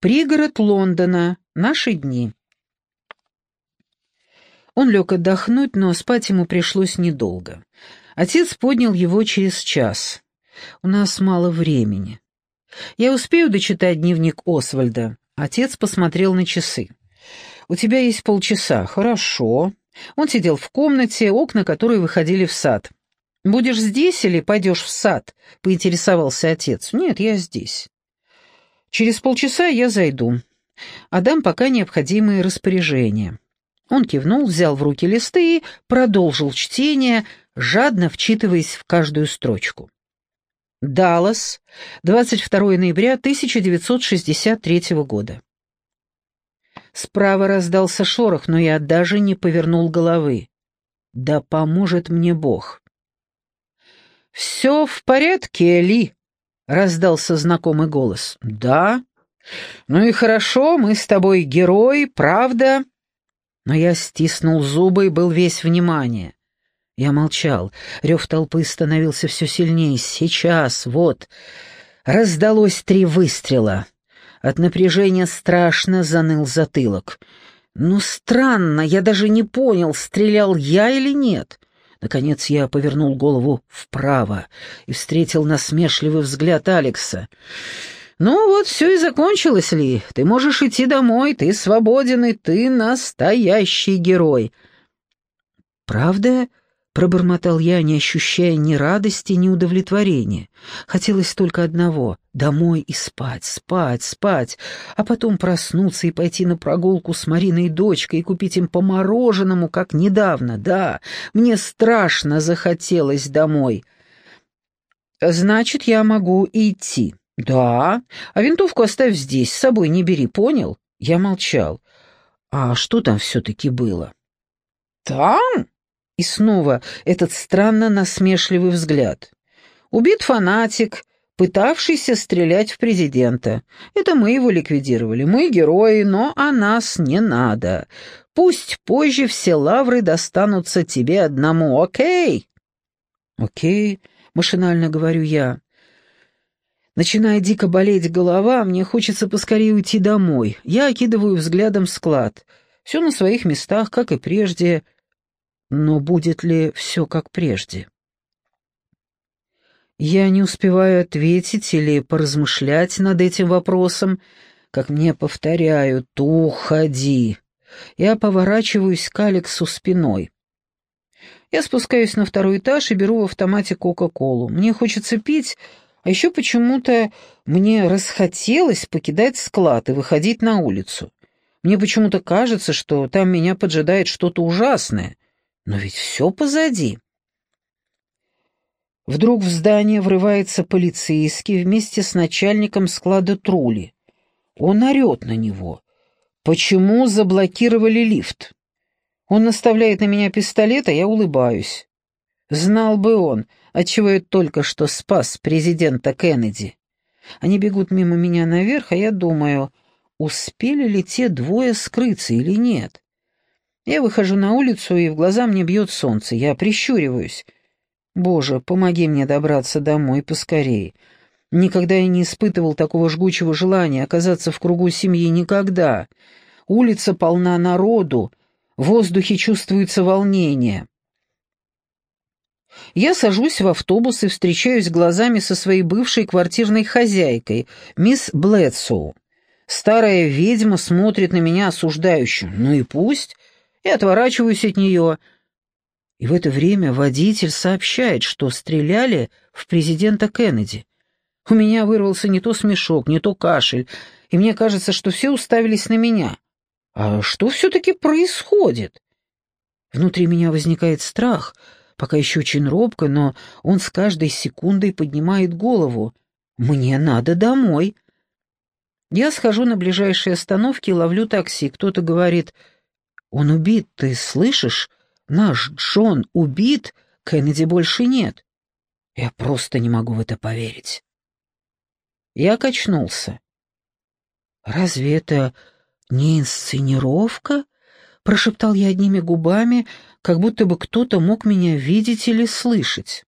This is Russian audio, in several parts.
Пригород Лондона. Наши дни. Он лег отдохнуть, но спать ему пришлось недолго. Отец поднял его через час. У нас мало времени. Я успею дочитать дневник Освальда. Отец посмотрел на часы. «У тебя есть полчаса. Хорошо». Он сидел в комнате, окна которой выходили в сад. «Будешь здесь или пойдешь в сад?» — поинтересовался отец. «Нет, я здесь». Через полчаса я зайду. Отдам пока необходимые распоряжения». Он кивнул, взял в руки листы и продолжил чтение, жадно вчитываясь в каждую строчку. Даллас, 22 ноября 1963 года. Справа раздался шорох, но я даже не повернул головы. Да поможет мне Бог. «Все в порядке, Ли?» Раздался знакомый голос. «Да? Ну и хорошо, мы с тобой герой, правда?» Но я стиснул зубы и был весь внимание. Я молчал. Рев толпы становился все сильнее. Сейчас, вот. Раздалось три выстрела. От напряжения страшно заныл затылок. Ну, странно, я даже не понял, стрелял я или нет. Наконец я повернул голову вправо и встретил насмешливый взгляд Алекса. «Ну вот, все и закончилось, Ли. Ты можешь идти домой, ты свободен, и ты настоящий герой». «Правда?» Пробормотал я, не ощущая ни радости, ни удовлетворения. Хотелось только одного — домой и спать, спать, спать, а потом проснуться и пойти на прогулку с Мариной и дочкой и купить им по мороженому, как недавно. Да, мне страшно захотелось домой. «Значит, я могу идти». «Да, а винтовку оставь здесь, с собой не бери, понял?» Я молчал. «А что там все-таки было?» «Там?» И снова этот странно насмешливый взгляд. Убит фанатик, пытавшийся стрелять в президента. Это мы его ликвидировали, мы герои, но о нас не надо. Пусть позже все лавры достанутся тебе одному, окей? Окей, машинально говорю я. Начиная дико болеть голова, мне хочется поскорее уйти домой. Я окидываю взглядом склад. Все на своих местах, как и прежде, но будет ли все как прежде? Я не успеваю ответить или поразмышлять над этим вопросом, как мне повторяют «Уходи!». Я поворачиваюсь к Алексу спиной. Я спускаюсь на второй этаж и беру в автомате Кока-Колу. Мне хочется пить, а еще почему-то мне расхотелось покидать склад и выходить на улицу. Мне почему-то кажется, что там меня поджидает что-то ужасное, но ведь все позади. Вдруг в здание врывается полицейский вместе с начальником склада Трули. Он орет на него. «Почему заблокировали лифт?» Он наставляет на меня пистолет, а я улыбаюсь. Знал бы он, отчего я только что спас президента Кеннеди. Они бегут мимо меня наверх, а я думаю, успели ли те двое скрыться или нет. Я выхожу на улицу, и в глаза мне бьет солнце. Я прищуриваюсь. Боже, помоги мне добраться домой поскорее. Никогда я не испытывал такого жгучего желания оказаться в кругу семьи. Никогда. Улица полна народу. В воздухе чувствуется волнение. Я сажусь в автобус и встречаюсь глазами со своей бывшей квартирной хозяйкой, мисс Блэдсоу. Старая ведьма смотрит на меня осуждающе. Ну и пусть и отворачиваюсь от нее. И в это время водитель сообщает, что стреляли в президента Кеннеди. У меня вырвался не то смешок, не то кашель, и мне кажется, что все уставились на меня. А что все-таки происходит? Внутри меня возникает страх, пока еще очень робко, но он с каждой секундой поднимает голову. Мне надо домой. Я схожу на ближайшей остановке и ловлю такси. Кто-то говорит он убит, ты слышишь? Наш Джон убит, Кеннеди больше нет. Я просто не могу в это поверить. Я качнулся. «Разве это не инсценировка?» — прошептал я одними губами, как будто бы кто-то мог меня видеть или слышать.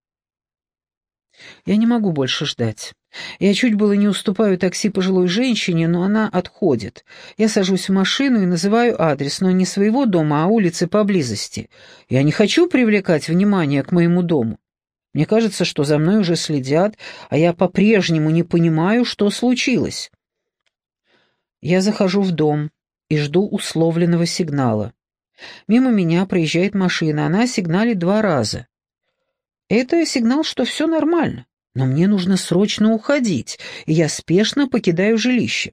Я не могу больше ждать. Я чуть было не уступаю такси пожилой женщине, но она отходит. Я сажусь в машину и называю адрес, но не своего дома, а улицы поблизости. Я не хочу привлекать внимание к моему дому. Мне кажется, что за мной уже следят, а я по-прежнему не понимаю, что случилось. Я захожу в дом и жду условленного сигнала. Мимо меня проезжает машина, она сигналит два раза. Это сигнал, что все нормально. Но мне нужно срочно уходить, и я спешно покидаю жилище.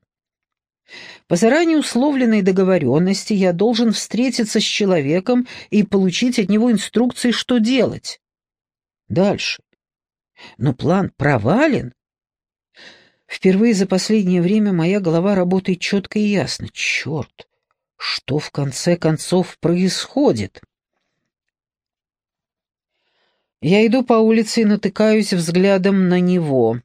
По заранее условленной договоренности я должен встретиться с человеком и получить от него инструкции, что делать. Дальше. Но план провален. Впервые за последнее время моя голова работает четко и ясно. Черт, что в конце концов происходит? Я иду по улице и натыкаюсь взглядом на него.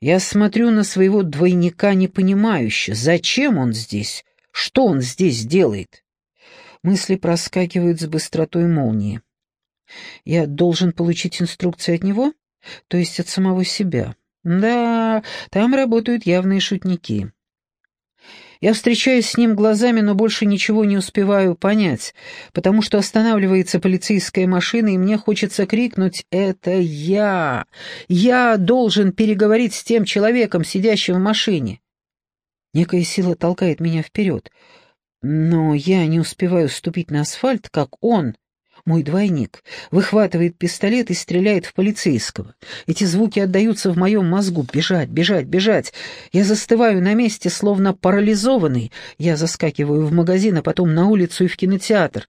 Я смотрю на своего двойника непонимающе. Зачем он здесь? Что он здесь делает? Мысли проскакивают с быстротой молнии. Я должен получить инструкции от него? То есть от самого себя? Да, там работают явные шутники. Я встречаюсь с ним глазами, но больше ничего не успеваю понять, потому что останавливается полицейская машина, и мне хочется крикнуть «Это я! Я должен переговорить с тем человеком, сидящим в машине!» Некая сила толкает меня вперед, но я не успеваю ступить на асфальт, как он мой двойник, выхватывает пистолет и стреляет в полицейского. Эти звуки отдаются в моем мозгу. Бежать, бежать, бежать. Я застываю на месте, словно парализованный. Я заскакиваю в магазин, а потом на улицу и в кинотеатр.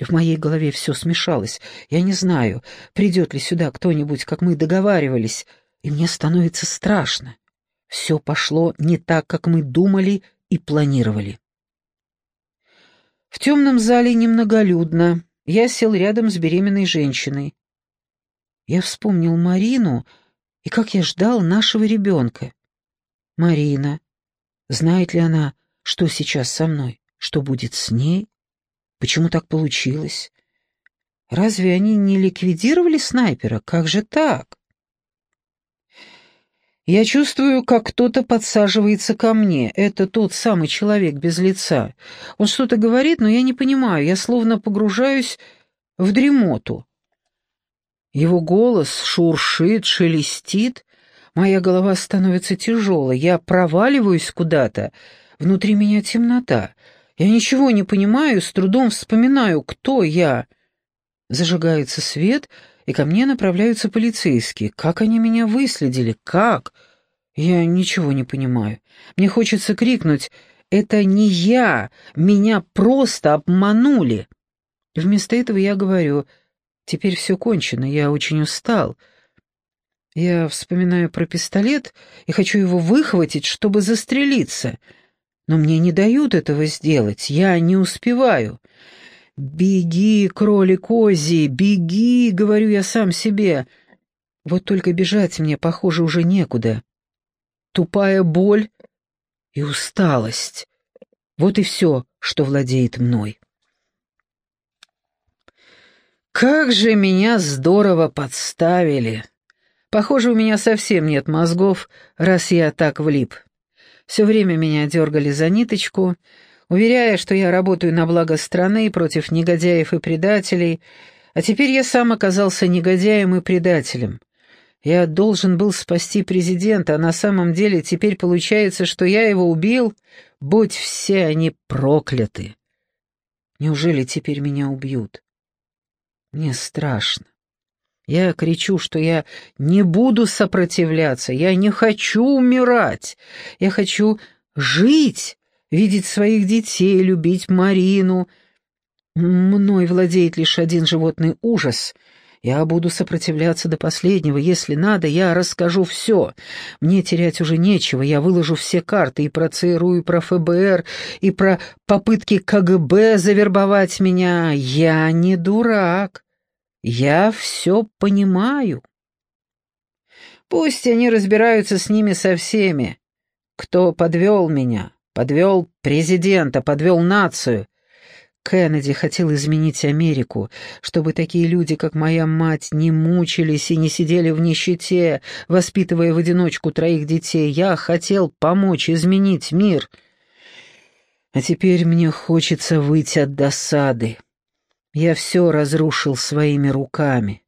В моей голове все смешалось. Я не знаю, придет ли сюда кто-нибудь, как мы договаривались, и мне становится страшно. Все пошло не так, как мы думали и планировали. В темном зале немноголюдно. Я сел рядом с беременной женщиной. Я вспомнил Марину и как я ждал нашего ребенка. Марина. Знает ли она, что сейчас со мной? Что будет с ней? Почему так получилось? Разве они не ликвидировали снайпера? Как же так? Я чувствую, как кто-то подсаживается ко мне. Это тот самый человек без лица. Он что-то говорит, но я не понимаю. Я словно погружаюсь в дремоту. Его голос шуршит, шелестит. Моя голова становится тяжелой. Я проваливаюсь куда-то. Внутри меня темнота. Я ничего не понимаю, с трудом вспоминаю, кто я. Зажигается свет — и ко мне направляются полицейские. Как они меня выследили? Как? Я ничего не понимаю. Мне хочется крикнуть «Это не я! Меня просто обманули!» Вместо этого я говорю «Теперь все кончено, я очень устал». Я вспоминаю про пистолет и хочу его выхватить, чтобы застрелиться. Но мне не дают этого сделать, я не успеваю. «Беги, кролик Ози, беги!» — говорю я сам себе. Вот только бежать мне, похоже, уже некуда. Тупая боль и усталость. Вот и все, что владеет мной. Как же меня здорово подставили! Похоже, у меня совсем нет мозгов, раз я так влип. Все время меня дергали за ниточку, уверяя, что я работаю на благо страны против негодяев и предателей, а теперь я сам оказался негодяем и предателем. Я должен был спасти президента, а на самом деле теперь получается, что я его убил, будь все они прокляты. Неужели теперь меня убьют? Мне страшно. Я кричу, что я не буду сопротивляться, я не хочу умирать, я хочу жить, видеть своих детей, любить Марину. Мной владеет лишь один животный ужас. Я буду сопротивляться до последнего. Если надо, я расскажу все. Мне терять уже нечего. Я выложу все карты и про ЦРУ, и про ФБР, и про попытки КГБ завербовать меня. Я не дурак. Я все понимаю. Пусть они разбираются с ними со всеми. Кто подвел меня, Подвел президента, подвел нацию. Кеннеди хотел изменить Америку, чтобы такие люди, как моя мать, не мучились и не сидели в нищете, воспитывая в одиночку троих детей. Я хотел помочь изменить мир. А теперь мне хочется выть от досады. Я все разрушил своими руками.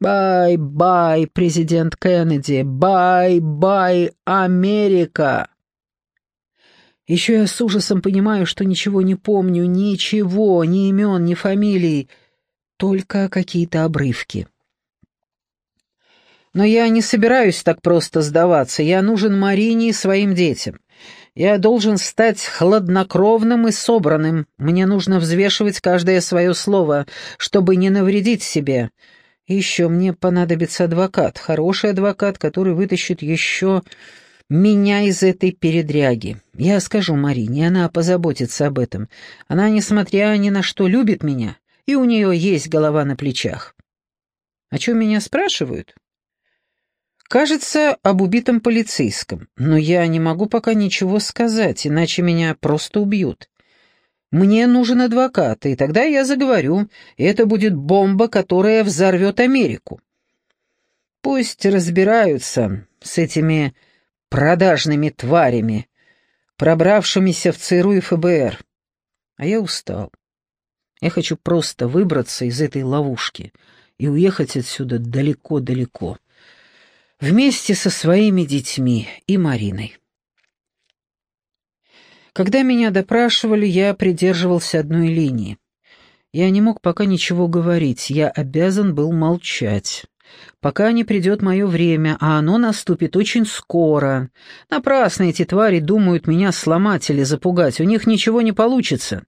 Bye-bye, президент Кеннеди, bye-bye, Америка. Еще я с ужасом понимаю, что ничего не помню, ничего, ни имен, ни фамилий, только какие-то обрывки. Но я не собираюсь так просто сдаваться, я нужен Марине и своим детям. Я должен стать хладнокровным и собранным, мне нужно взвешивать каждое свое слово, чтобы не навредить себе. Еще мне понадобится адвокат, хороший адвокат, который вытащит еще меня из этой передряги. Я скажу Марине, она позаботится об этом. Она, несмотря ни на что, любит меня, и у нее есть голова на плечах. О чем меня спрашивают? Кажется, об убитом полицейском, но я не могу пока ничего сказать, иначе меня просто убьют. Мне нужен адвокат, и тогда я заговорю, и это будет бомба, которая взорвет Америку. Пусть разбираются с этими продажными тварями, пробравшимися в ЦРУ и ФБР. А я устал. Я хочу просто выбраться из этой ловушки и уехать отсюда далеко-далеко. Вместе со своими детьми и Мариной. Когда меня допрашивали, я придерживался одной линии. Я не мог пока ничего говорить, я обязан был молчать пока не придет мое время, а оно наступит очень скоро. Напрасно эти твари думают меня сломать или запугать, у них ничего не получится.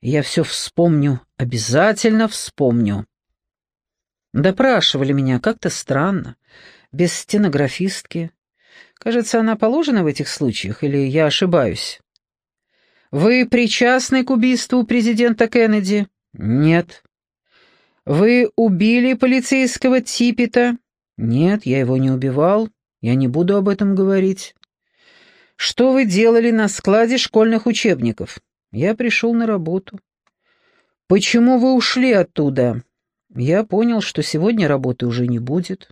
Я все вспомню, обязательно вспомню. Допрашивали меня как-то странно, без стенографистки. Кажется, она положена в этих случаях, или я ошибаюсь? «Вы причастны к убийству президента Кеннеди?» «Нет». «Вы убили полицейского Типпета?» «Нет, я его не убивал. Я не буду об этом говорить». «Что вы делали на складе школьных учебников?» «Я пришел на работу». «Почему вы ушли оттуда?» «Я понял, что сегодня работы уже не будет».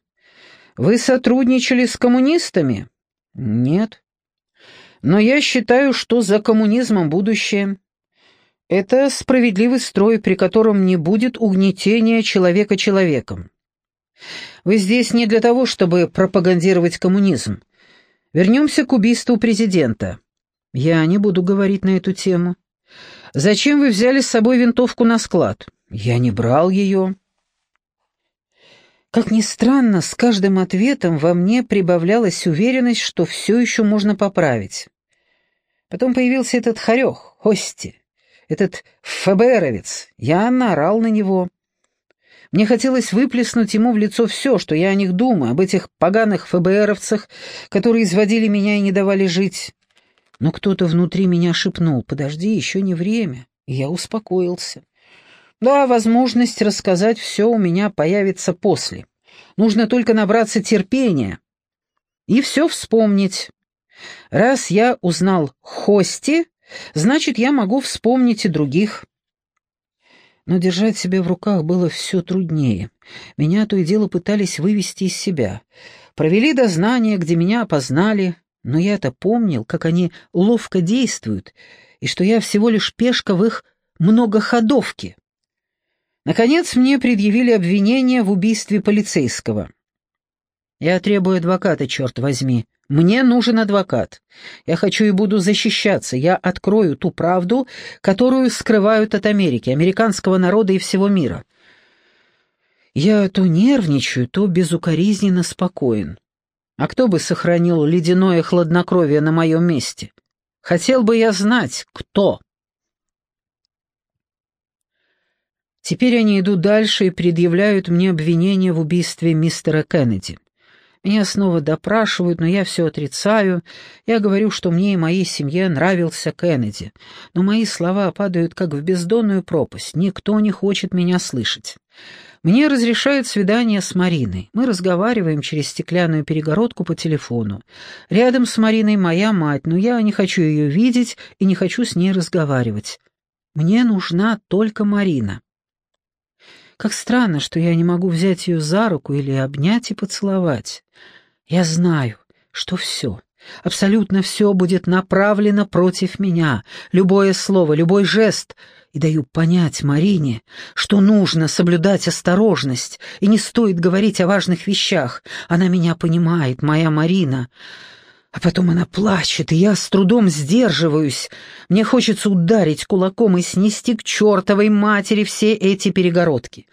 «Вы сотрудничали с коммунистами?» «Нет». «Но я считаю, что за коммунизмом будущее». Это справедливый строй, при котором не будет угнетения человека человеком. Вы здесь не для того, чтобы пропагандировать коммунизм. Вернемся к убийству президента. Я не буду говорить на эту тему. Зачем вы взяли с собой винтовку на склад? Я не брал ее. Как ни странно, с каждым ответом во мне прибавлялась уверенность, что все еще можно поправить. Потом появился этот хорек, Хости этот ФБРовец, я наорал на него. Мне хотелось выплеснуть ему в лицо все, что я о них думаю, об этих поганых ФБРовцах, которые изводили меня и не давали жить. Но кто-то внутри меня шепнул, подожди, еще не время, и я успокоился. Да, возможность рассказать все у меня появится после. Нужно только набраться терпения и все вспомнить. Раз я узнал Хости, Значит, я могу вспомнить и других. Но держать себя в руках было все труднее. Меня то и дело пытались вывести из себя. Провели дознание, где меня опознали, но я-то помнил, как они ловко действуют, и что я всего лишь пешка в их многоходовке. Наконец мне предъявили обвинение в убийстве полицейского. Я требую адвоката, черт возьми. Мне нужен адвокат. Я хочу и буду защищаться. Я открою ту правду, которую скрывают от Америки, американского народа и всего мира. Я то нервничаю, то безукоризненно спокоен. А кто бы сохранил ледяное хладнокровие на моем месте? Хотел бы я знать, кто. Теперь они идут дальше и предъявляют мне обвинение в убийстве мистера Кеннеди. Меня снова допрашивают, но я все отрицаю. Я говорю, что мне и моей семье нравился Кеннеди. Но мои слова падают как в бездонную пропасть. Никто не хочет меня слышать. Мне разрешают свидание с Мариной. Мы разговариваем через стеклянную перегородку по телефону. Рядом с Мариной моя мать, но я не хочу ее видеть и не хочу с ней разговаривать. Мне нужна только Марина. Как странно, что я не могу взять ее за руку или обнять и поцеловать. Я знаю, что все, абсолютно все будет направлено против меня, любое слово, любой жест, и даю понять Марине, что нужно соблюдать осторожность, и не стоит говорить о важных вещах. Она меня понимает, моя Марина. А потом она плачет, и я с трудом сдерживаюсь. Мне хочется ударить кулаком и снести к чертовой матери все эти перегородки.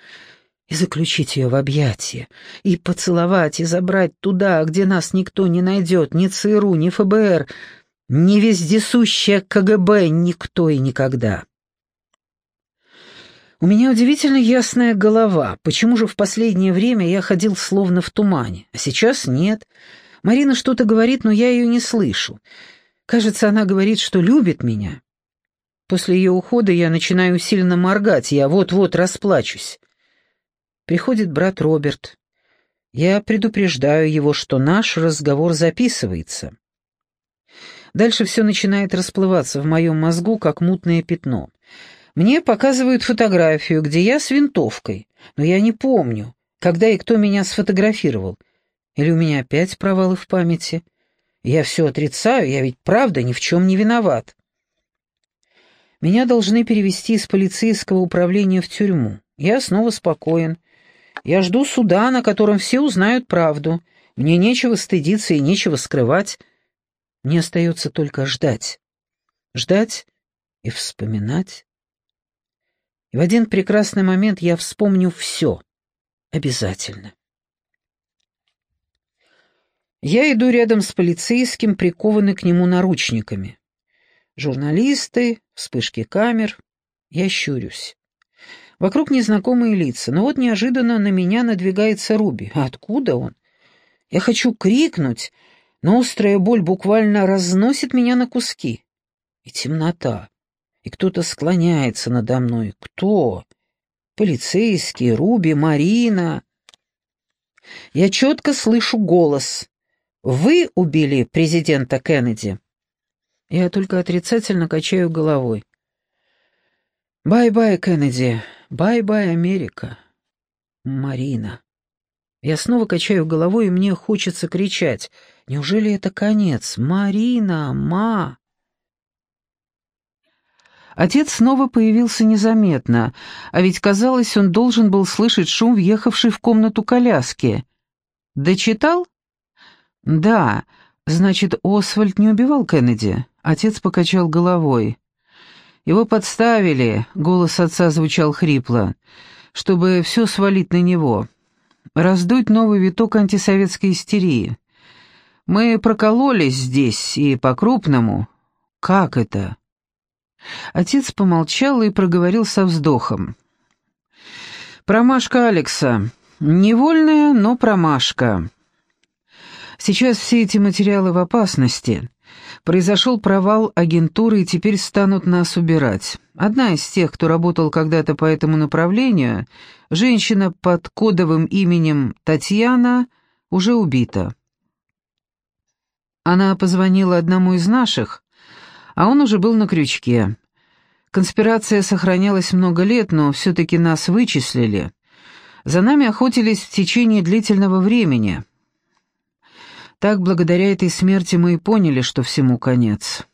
И заключить ее в объятия, и поцеловать, и забрать туда, где нас никто не найдет, ни ЦРУ, ни ФБР, ни вездесущее КГБ, никто и никогда. У меня удивительно ясная голова. Почему же в последнее время я ходил словно в тумане, а сейчас нет — Марина что-то говорит, но я ее не слышу. Кажется, она говорит, что любит меня. После ее ухода я начинаю сильно моргать, я вот-вот расплачусь. Приходит брат Роберт. Я предупреждаю его, что наш разговор записывается. Дальше все начинает расплываться в моем мозгу, как мутное пятно. Мне показывают фотографию, где я с винтовкой, но я не помню, когда и кто меня сфотографировал — или у меня опять провалы в памяти? Я все отрицаю, я ведь правда ни в чем не виноват. Меня должны перевести из полицейского управления в тюрьму. Я снова спокоен. Я жду суда, на котором все узнают правду. Мне нечего стыдиться и нечего скрывать. Мне остается только ждать. Ждать и вспоминать. И в один прекрасный момент я вспомню все. Обязательно. Я иду рядом с полицейским, прикованный к нему наручниками. Журналисты, вспышки камер. Я щурюсь. Вокруг незнакомые лица, но вот неожиданно на меня надвигается Руби. Откуда он? Я хочу крикнуть, но острая боль буквально разносит меня на куски. И темнота. И кто-то склоняется надо мной. Кто? Полицейские, Руби, Марина. Я четко слышу голос. Вы убили президента Кеннеди?» Я только отрицательно качаю головой. «Bye-bye, Кеннеди. Bye-bye, Америка. Марина». Я снова качаю головой, и мне хочется кричать. «Неужели это конец? Марина, ма!» Отец снова появился незаметно, а ведь, казалось, он должен был слышать шум, въехавший в комнату коляски. «Дочитал?» «Да, значит, Освальд не убивал Кеннеди?» Отец покачал головой. «Его подставили», — голос отца звучал хрипло, «чтобы все свалить на него, раздуть новый виток антисоветской истерии. Мы прокололись здесь и по-крупному. Как это?» Отец помолчал и проговорил со вздохом. «Промашка Алекса. Невольная, но промашка. Сейчас все эти материалы в опасности. Произошел провал агентуры, и теперь станут нас убирать. Одна из тех, кто работал когда-то по этому направлению, женщина под кодовым именем Татьяна, уже убита. Она позвонила одному из наших, а он уже был на крючке. Конспирация сохранялась много лет, но все-таки нас вычислили. За нами охотились в течение длительного времени. Так, благодаря этой смерти мы и поняли, что всему конец.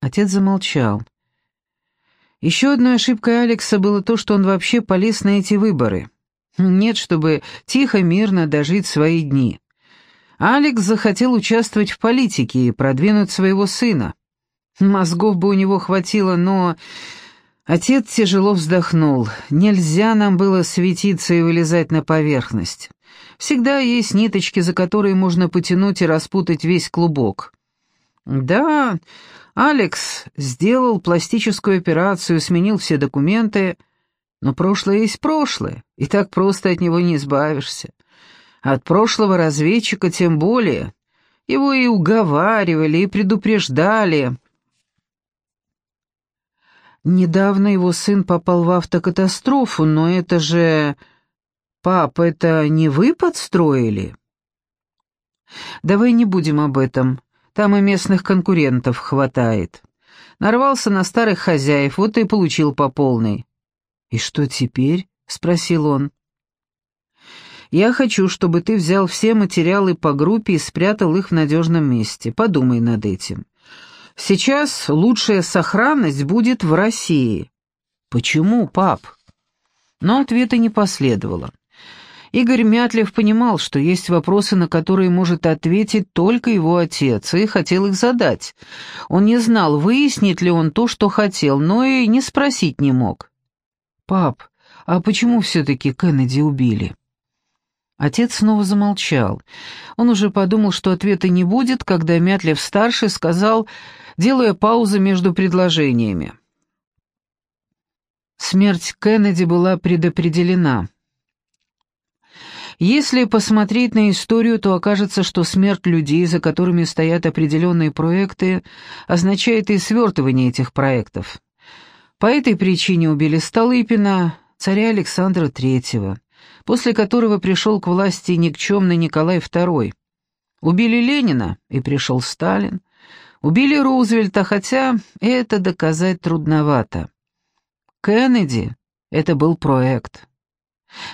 Отец замолчал. Еще одной ошибкой Алекса было то, что он вообще полез на эти выборы. Нет, чтобы тихо, мирно дожить свои дни. Алекс захотел участвовать в политике и продвинуть своего сына. Мозгов бы у него хватило, но... Отец тяжело вздохнул. Нельзя нам было светиться и вылезать на поверхность. Всегда есть ниточки, за которые можно потянуть и распутать весь клубок. Да, Алекс сделал пластическую операцию, сменил все документы, но прошлое есть прошлое, и так просто от него не избавишься. От прошлого разведчика тем более. Его и уговаривали, и предупреждали. Недавно его сын попал в автокатастрофу, но это же... «Пап, это не вы подстроили?» «Давай не будем об этом. Там и местных конкурентов хватает. Нарвался на старых хозяев, вот и получил по полной». «И что теперь?» — спросил он. «Я хочу, чтобы ты взял все материалы по группе и спрятал их в надежном месте. Подумай над этим. Сейчас лучшая сохранность будет в России». «Почему, пап?» Но ответа не последовало. Игорь Мятлев понимал, что есть вопросы, на которые может ответить только его отец, и хотел их задать. Он не знал, выяснит ли он то, что хотел, но и не спросить не мог. «Пап, а почему все-таки Кеннеди убили?» Отец снова замолчал. Он уже подумал, что ответа не будет, когда Мятлев-старший сказал, делая паузу между предложениями. Смерть Кеннеди была предопределена. Если посмотреть на историю, то окажется, что смерть людей, за которыми стоят определенные проекты, означает и свертывание этих проектов. По этой причине убили Столыпина, царя Александра III, после которого пришел к власти никчемный Николай II. Убили Ленина, и пришел Сталин. Убили Рузвельта, хотя это доказать трудновато. Кеннеди — это был проект.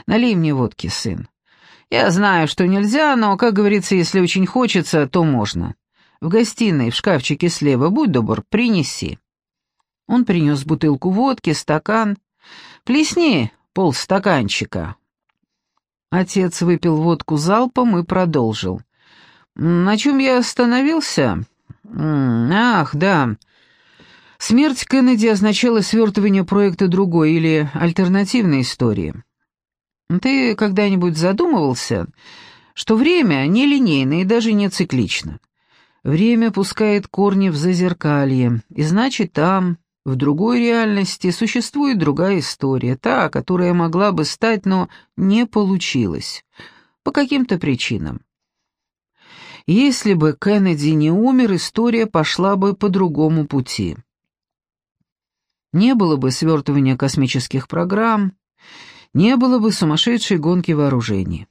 Налей мне водки, сын. Я знаю, что нельзя, но, как говорится, если очень хочется, то можно. В гостиной, в шкафчике слева, будь добр, принеси». Он принес бутылку водки, стакан. «Плесни полстаканчика». Отец выпил водку залпом и продолжил. «На чем я остановился? Ах, да. Смерть Кеннеди означала свертывание проекта другой или альтернативной истории. Ты когда-нибудь задумывался, что время нелинейно и даже не циклично? Время пускает корни в зазеркалье, и значит там, в другой реальности, существует другая история, та, которая могла бы стать, но не получилась. По каким-то причинам. Если бы Кеннеди не умер, история пошла бы по другому пути. Не было бы свертывания космических программ, не было бы сумасшедшей гонки вооружений.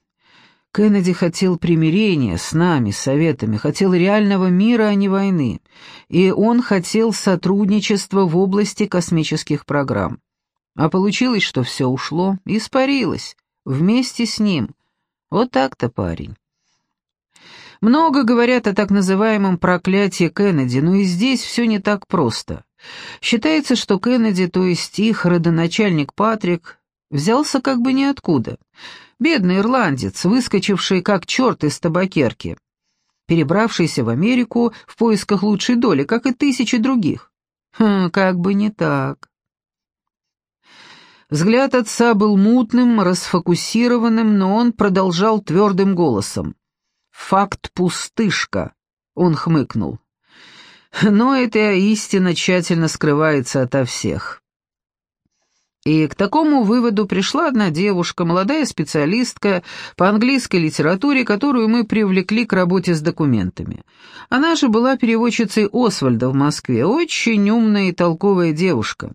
Кеннеди хотел примирения с нами, с Советами, хотел реального мира, а не войны, и он хотел сотрудничества в области космических программ. А получилось, что все ушло, испарилось, вместе с ним. Вот так-то, парень. Много говорят о так называемом проклятии Кеннеди, но и здесь все не так просто. Считается, что Кеннеди, то есть их родоначальник Патрик, Взялся как бы ниоткуда. Бедный ирландец, выскочивший как черт из табакерки, перебравшийся в Америку в поисках лучшей доли, как и тысячи других. Хм, как бы не так. Взгляд отца был мутным, расфокусированным, но он продолжал твердым голосом. «Факт пустышка», — он хмыкнул. «Но эта истина тщательно скрывается ото всех. И к такому выводу пришла одна девушка, молодая специалистка по английской литературе, которую мы привлекли к работе с документами. Она же была переводчицей Освальда в Москве, очень умная и толковая девушка.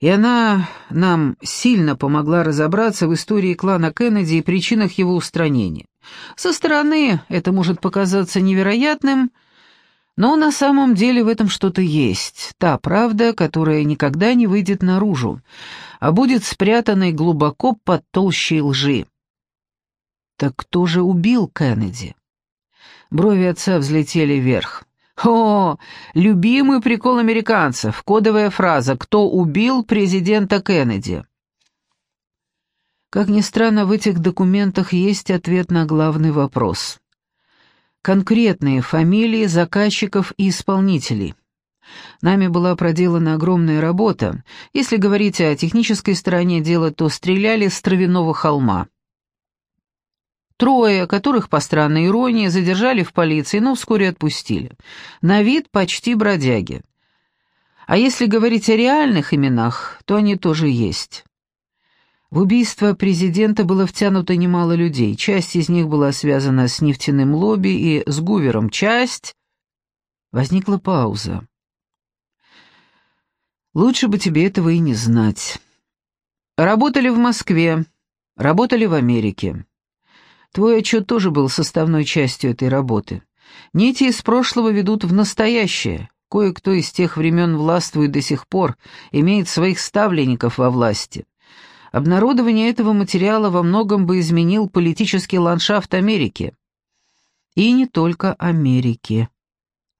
И она нам сильно помогла разобраться в истории клана Кеннеди и причинах его устранения. Со стороны это может показаться невероятным, но на самом деле в этом что-то есть, та правда, которая никогда не выйдет наружу, а будет спрятанной глубоко под толщей лжи. Так кто же убил Кеннеди? Брови отца взлетели вверх. О, любимый прикол американцев, кодовая фраза «Кто убил президента Кеннеди?» Как ни странно, в этих документах есть ответ на главный вопрос конкретные фамилии заказчиков и исполнителей. Нами была проделана огромная работа. Если говорить о технической стороне дела, то стреляли с травяного холма. Трое, которых, по странной иронии, задержали в полиции, но вскоре отпустили. На вид почти бродяги. А если говорить о реальных именах, то они тоже есть. В убийство президента было втянуто немало людей. Часть из них была связана с нефтяным лобби и с Гувером. Часть... Возникла пауза. Лучше бы тебе этого и не знать. Работали в Москве, работали в Америке. Твой отчет тоже был составной частью этой работы. Нити из прошлого ведут в настоящее, кое-кто из тех времен властвует до сих пор, имеет своих ставленников во власти. Обнародование этого материала во многом бы изменил политический ландшафт Америки. И не только Америки.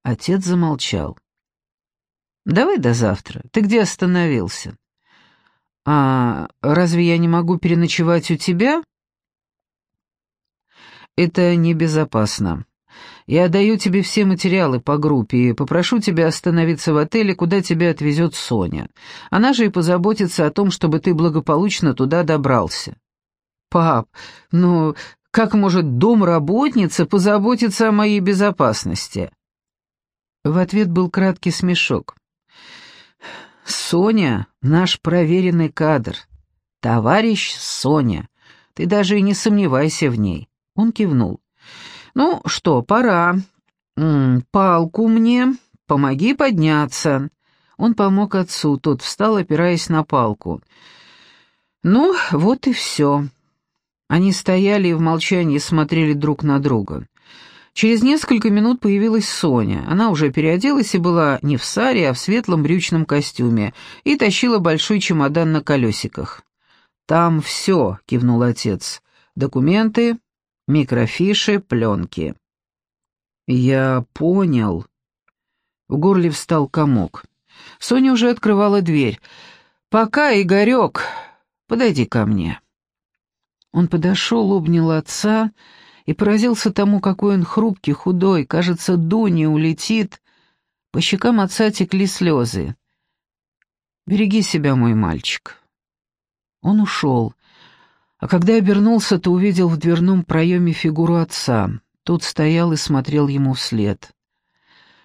Отец замолчал. «Давай до завтра. Ты где остановился?» «А разве я не могу переночевать у тебя?» «Это небезопасно. Я даю тебе все материалы по группе и попрошу тебя остановиться в отеле, куда тебя отвезет Соня. Она же и позаботится о том, чтобы ты благополучно туда добрался». «Пап, ну как может домработница позаботиться о моей безопасности?» В ответ был краткий смешок. «Соня — наш проверенный кадр. Товарищ Соня. Ты даже и не сомневайся в ней». Он кивнул. «Ну что, пора. М -м, палку мне, помоги подняться». Он помог отцу, тот встал, опираясь на палку. «Ну, вот и все». Они стояли и в молчании смотрели друг на друга. Через несколько минут появилась Соня. Она уже переоделась и была не в саре, а в светлом брючном костюме, и тащила большой чемодан на колесиках. «Там все», — кивнул отец. «Документы, Микрофиши, пленки. Я понял. В горле встал комок. Соня уже открывала дверь. «Пока, Игорек, подойди ко мне». Он подошел, обнял отца и поразился тому, какой он хрупкий, худой, кажется, Дуня улетит. По щекам отца текли слезы. «Береги себя, мой мальчик». Он ушел, а когда обернулся, то увидел в дверном проеме фигуру отца. Тот стоял и смотрел ему вслед.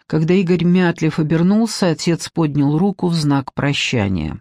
Когда Игорь Мятлев обернулся, отец поднял руку в знак прощания.